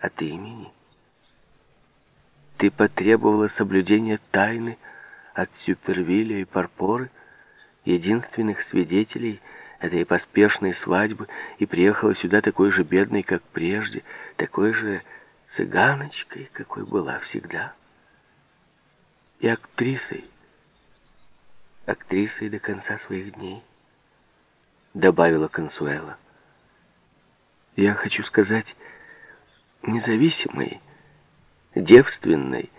от имени. Ты потребовала соблюдения тайны от Сюпервилля и Парпоры, единственных свидетелей этой поспешной свадьбы, и приехала сюда такой же бедной, как прежде, такой же цыганочкой, какой была всегда. И актрисой, актрисой до конца своих дней, добавила Консуэла. Я хочу сказать, независимой, девственной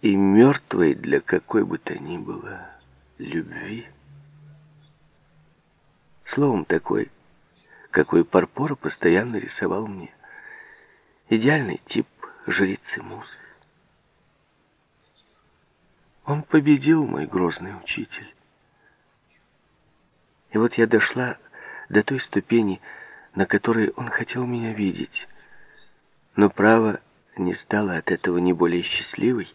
и мертвой для какой бы то ни было любви. Словом, такой, какой Парпора постоянно рисовал мне. Идеальный тип жрицы Мусы. Он победил, мой грозный учитель. И вот я дошла до той ступени, на которой он хотел меня видеть. Но право не стала от этого ни более счастливой,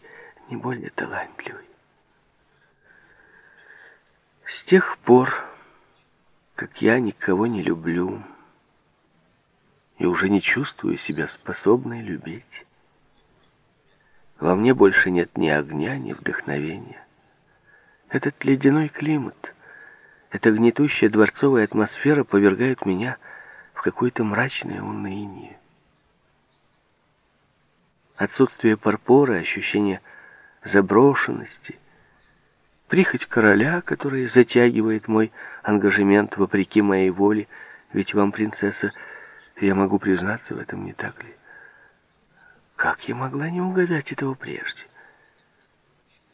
ни более талантливой. С тех пор, как я никого не люблю и уже не чувствую себя способной любить, во мне больше нет ни огня, ни вдохновения. Этот ледяной климат, эта гнетущая дворцовая атмосфера повергает меня в какое-то мрачное уныние. Отсутствие парпора, ощущение заброшенности, прихоть короля, который затягивает мой ангажемент вопреки моей воле, ведь вам, принцесса, я могу признаться в этом, не так ли? Как я могла не угадать этого прежде?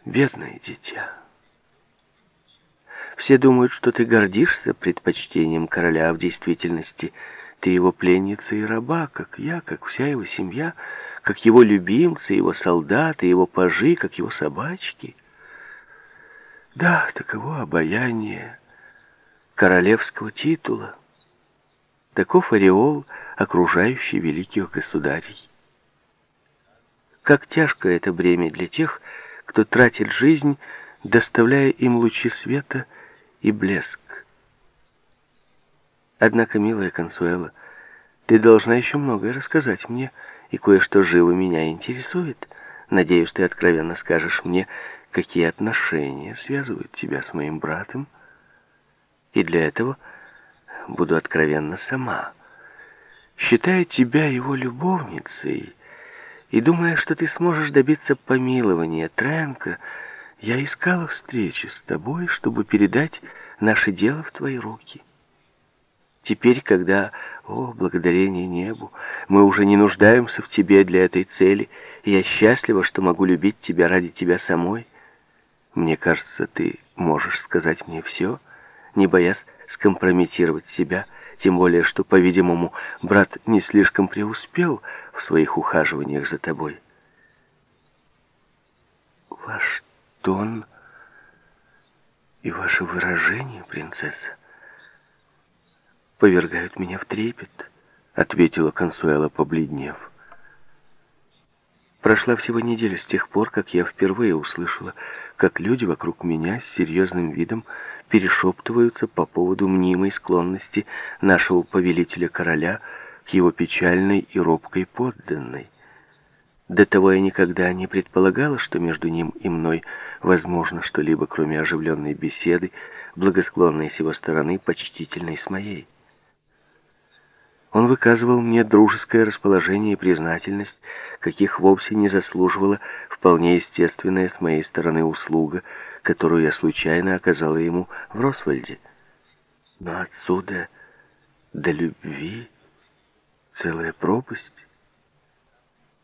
Бедное дитя. Все думают, что ты гордишься предпочтением короля, а в действительности ты его пленница и раба, как я, как вся его семья, как его любимцы, его солдаты, его пажи, как его собачки. Да, таково обаяние королевского титула. Таков ореол, окружающий великих государей. Как тяжко это бремя для тех, кто тратит жизнь, доставляя им лучи света и блеск. Однако, милая Консуэла, ты должна еще многое рассказать мне, и кое-что живо меня интересует. Надеюсь, ты откровенно скажешь мне, какие отношения связывают тебя с моим братом. И для этого буду откровенна сама. Считая тебя его любовницей и думая, что ты сможешь добиться помилования Тренка, я искала встречи с тобой, чтобы передать наше дело в твои руки. Теперь, когда, о, благодарение небу, мы уже не нуждаемся в тебе для этой цели, я счастлива, что могу любить тебя ради тебя самой, мне кажется, ты можешь сказать мне все, не боясь скомпрометировать себя, тем более, что, по-видимому, брат не слишком преуспел в своих ухаживаниях за тобой. Ваш тон и ваше выражение, принцесса, повергают меня в трепет, ответила Консуэла, побледнев. Прошла всего неделя с тех пор, как я впервые услышала, как люди вокруг меня с серьезным видом перешептываются по поводу мнимой склонности нашего повелителя-короля к его печальной и робкой подданной. До того я никогда не предполагала, что между ним и мной возможно что-либо, кроме оживленной беседы, благосклонной с его стороны, почтительной с моей. Он выказывал мне дружеское расположение и признательность, каких вовсе не заслуживала вполне естественная с моей стороны услуга, которую я случайно оказала ему в Росвальде. Но отсюда до любви целая пропасть.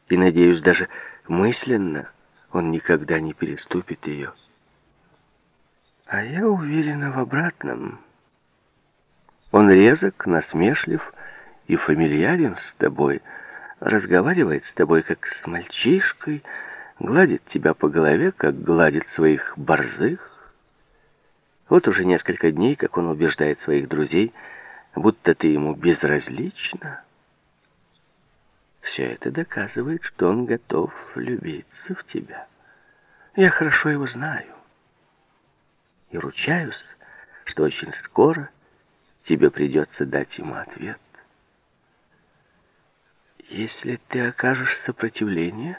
И, надеюсь, даже мысленно он никогда не переступит ее. А я уверена в обратном. Он резок, насмешлив и фамильярен с тобой, разговаривает с тобой как с мальчишкой, гладит тебя по голове, как гладит своих борзых. Вот уже несколько дней, как он убеждает своих друзей, будто ты ему безразлична. Все это доказывает, что он готов влюбиться в тебя. Я хорошо его знаю. И ручаюсь, что очень скоро тебе придется дать ему ответ. Если ты окажешь сопротивление,